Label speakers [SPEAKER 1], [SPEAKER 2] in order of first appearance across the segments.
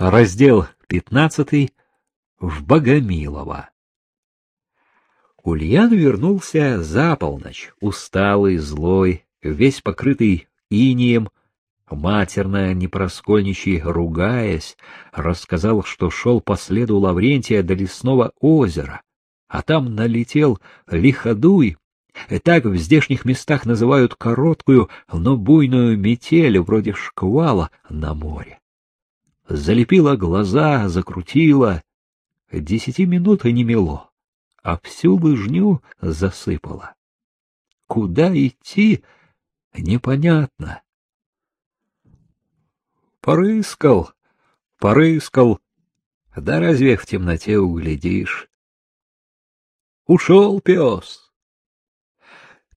[SPEAKER 1] Раздел пятнадцатый. В Богомилово. Ульян вернулся за полночь, усталый, злой, весь покрытый инием, матерно, непроскольничий, ругаясь, рассказал, что шел по следу Лаврентия до лесного озера, а там налетел лиходуй, так в здешних местах называют короткую, но буйную метель, вроде шквала на море залепила глаза, закрутила. Десяти минут и не мело, а всю лыжню засыпала. Куда идти, непонятно. Порыскал, порыскал, да разве в темноте углядишь? Ушел пес.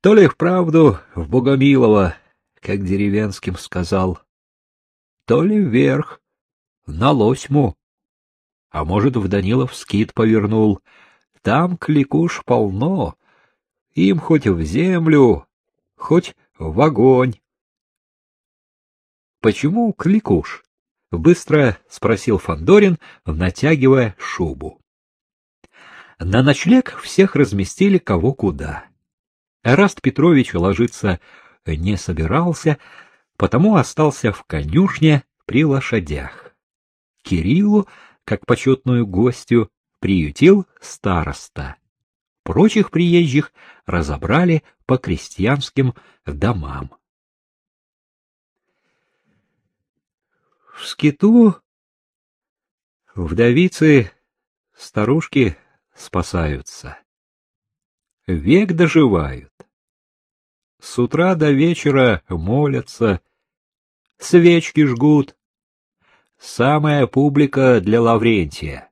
[SPEAKER 1] То ли вправду в Богомилово, как деревенским сказал, то ли вверх, на Лосьму. А может, в Данилов скит повернул. Там кликуш полно. Им хоть в землю, хоть в огонь. Почему кликуш? Быстро спросил Фандорин, натягивая шубу. На ночлег всех разместили кого куда. Эраст Петрович ложиться не собирался, потому остался в конюшне при лошадях. Кириллу, как почетную гостью, приютил староста. Прочих приезжих разобрали по крестьянским домам. В скиту вдовицы старушки спасаются. Век доживают. С утра до вечера молятся, свечки жгут, Самая публика для Лаврентия.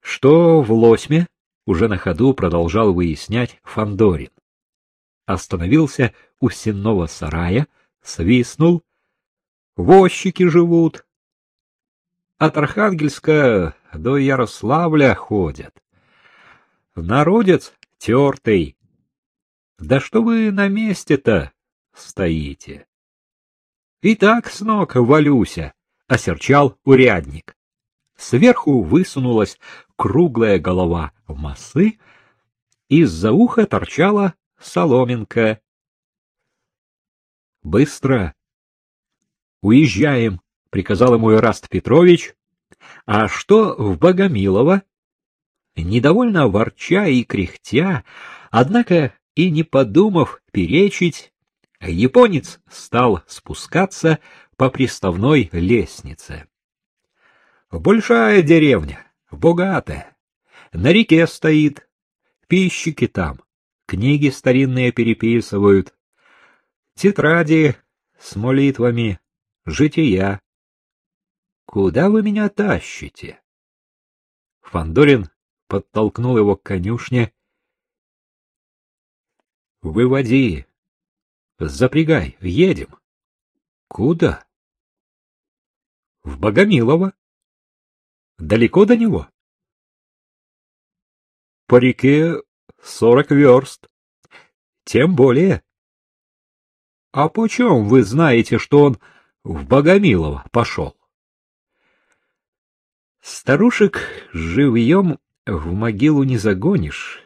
[SPEAKER 1] Что в Лосьме? Уже на ходу продолжал выяснять Фандорин. Остановился у сенного сарая, свистнул. Возчики живут. От Архангельска до Ярославля ходят. Народец тертый. Да что вы на месте-то стоите? И так с ног валюся осерчал урядник. Сверху высунулась круглая голова массы, из-за уха торчала соломинка. Быстро. Уезжаем, приказал ему Ираст Петрович. А что в Богомилово? Недовольно ворча и кряхтя, однако и не подумав перечить, японец стал спускаться по приставной лестнице. Большая деревня, богатая. На реке стоит, пищики там, книги старинные переписывают, тетради с молитвами, жития. Куда вы меня тащите? Фандорин подтолкнул его к конюшне. Выводи, запрягай, едем. Куда? В Богомилово. Далеко до него? По реке сорок верст. Тем более. А почем вы знаете, что он в Богомилово пошел? Старушек живьем в могилу не загонишь.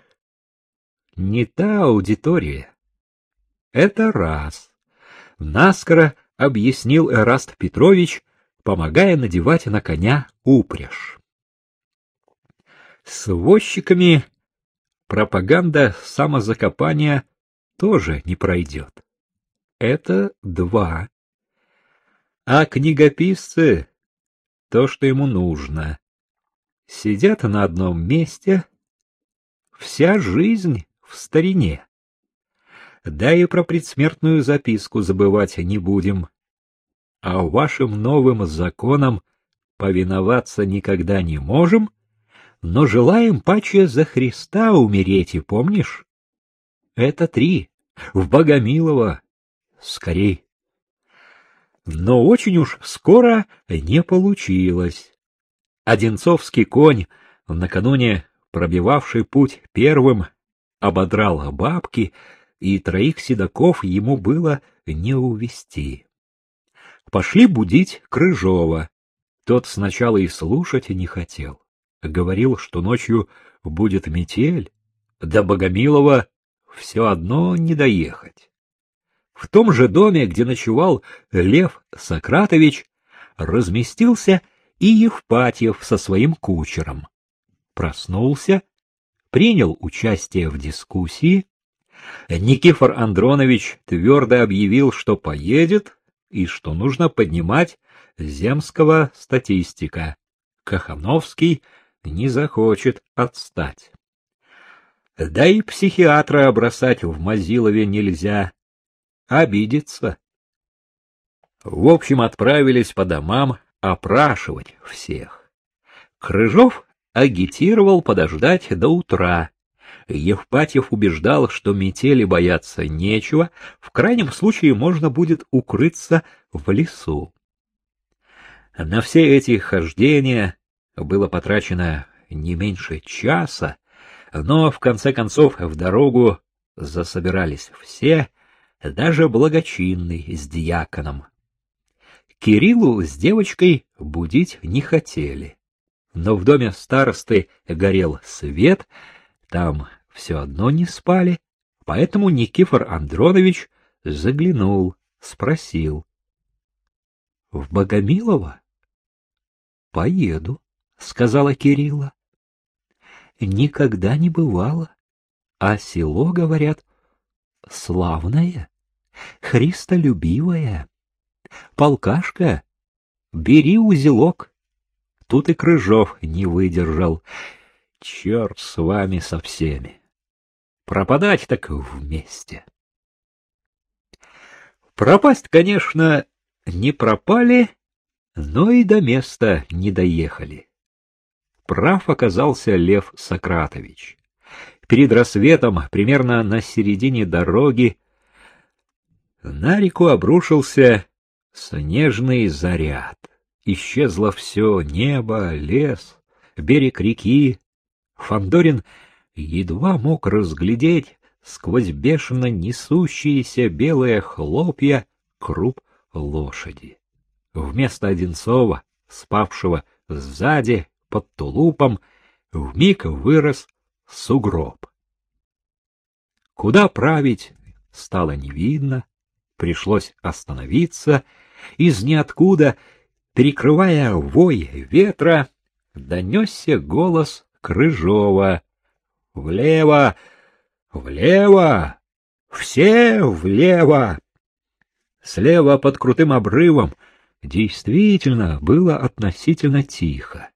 [SPEAKER 1] Не та аудитория. Это раз. Наскоро объяснил Эраст Петрович, помогая надевать на коня упряжь. С возчиками пропаганда самозакопания тоже не пройдет. Это два. А книгописцы — то, что ему нужно. Сидят на одном месте, вся жизнь в старине. Да и про предсмертную записку забывать не будем. А вашим новым законам повиноваться никогда не можем, но желаем паче за Христа умереть, и помнишь? Это три. В Богомилово. Скорей. Но очень уж скоро не получилось. Одинцовский конь, накануне пробивавший путь первым, ободрал бабки, и троих седаков ему было не увести. Пошли будить Крыжова. Тот сначала и слушать не хотел. Говорил, что ночью будет метель, до Богомилова все одно не доехать. В том же доме, где ночевал Лев Сократович, разместился и Евпатьев со своим кучером. Проснулся, принял участие в дискуссии. Никифор Андронович твердо объявил, что поедет и что нужно поднимать земского статистика. Кахановский не захочет отстать. Да и психиатра бросать в Мазилове нельзя. Обидится. В общем, отправились по домам опрашивать всех. Крыжов агитировал подождать до утра. Евпатьев убеждал, что метели бояться нечего, в крайнем случае можно будет укрыться в лесу. На все эти хождения было потрачено не меньше часа, но в конце концов в дорогу засобирались все, даже благочинный с диаконом. Кириллу с девочкой будить не хотели, но в доме старосты горел свет, там все одно не спали, поэтому Никифор Андронович заглянул, спросил. — В Богомилово? — Поеду, — сказала Кирилла никогда не бывало. А село, говорят, славное, христолюбивое. Полкашка, бери узелок. Тут и Крыжов не выдержал. Черт с вами со всеми. Пропадать так вместе. Пропасть, конечно, не пропали, но и до места не доехали. Прав оказался Лев Сократович. Перед рассветом, примерно на середине дороги, на реку обрушился снежный заряд. Исчезло все — небо, лес, берег реки. Фандорин едва мог разглядеть сквозь бешено несущиеся белые хлопья круп лошади. Вместо Одинцова, спавшего сзади, под тулупом вмиг вырос сугроб. Куда править, стало не видно, пришлось остановиться, из ниоткуда, перекрывая вой ветра, донесся голос Крыжова. «Влево! Влево! Все влево!» Слева под крутым обрывом действительно было относительно тихо.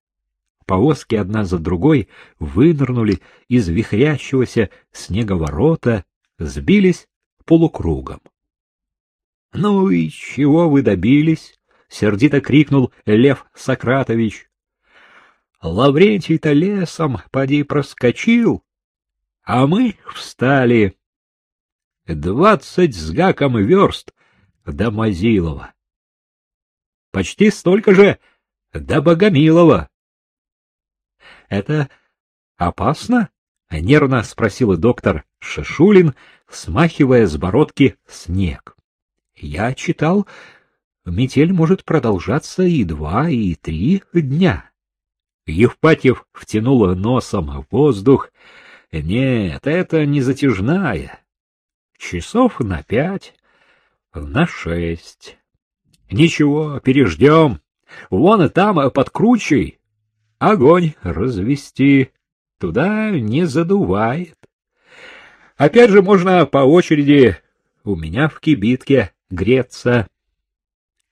[SPEAKER 1] Повозки одна за другой вынырнули из вихрящегося снеговорота, сбились полукругом. — Ну и чего вы добились? — сердито крикнул Лев Сократович. — Лаврентий-то лесом, поди, проскочил, а мы встали. Двадцать с гаком верст до Мазилова. Почти столько же до Богомилова. — Это опасно? — нервно спросил доктор Шишулин, смахивая с бородки снег. — Я читал, метель может продолжаться и два, и три дня. Евпатьев втянул носом воздух. — Нет, это не затяжная. Часов на пять, на шесть. Ничего, переждем. Вон и там, под кручей, огонь развести, туда не задувает. Опять же можно по очереди у меня в кибитке греться.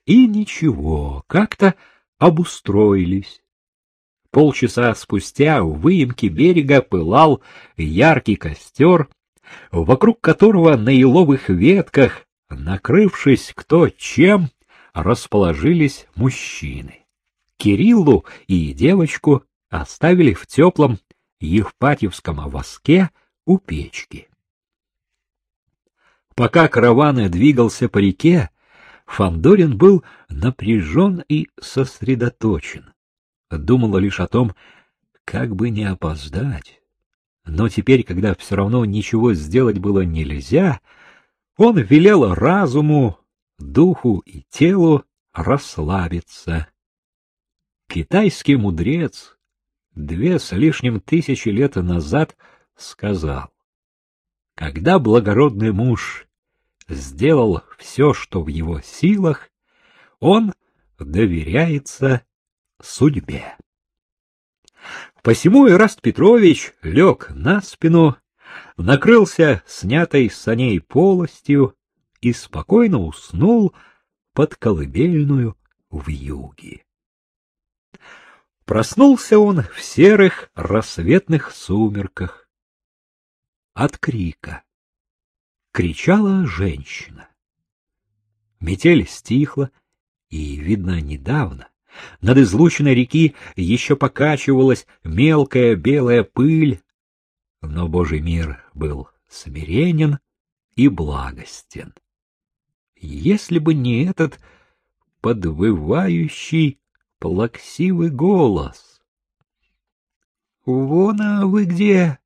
[SPEAKER 1] И ничего, как-то обустроились. Полчаса спустя у выемки берега пылал яркий костер, вокруг которого на еловых ветках, накрывшись кто чем, расположились мужчины. Кириллу и девочку оставили в теплом Евпатьевском воске у печки. Пока караван двигался по реке, Фандорин был напряжен и сосредоточен. Думал лишь о том, как бы не опоздать. Но теперь, когда все равно ничего сделать было нельзя, он велел разуму, духу и телу расслабиться Китайский мудрец две с лишним тысячи лет назад сказал, когда благородный муж сделал все, что в его силах, он доверяется судьбе. Посему Ираст Петрович лег на спину, накрылся снятой с саней полостью и спокойно уснул под колыбельную в юге. Проснулся он в серых рассветных сумерках. От крика. Кричала женщина. Метель стихла, и, видно, недавно. Над излученной реки еще покачивалась мелкая белая пыль, но Божий мир был смиренен и благостен. Если бы не этот подвывающий, плаксивый голос. — Вон, а вы где?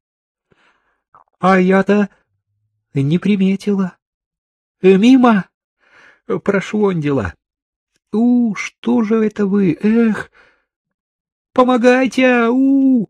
[SPEAKER 1] — А я-то не приметила. — Мимо прошвондила. У, что же это вы? Эх! Помогайте! У!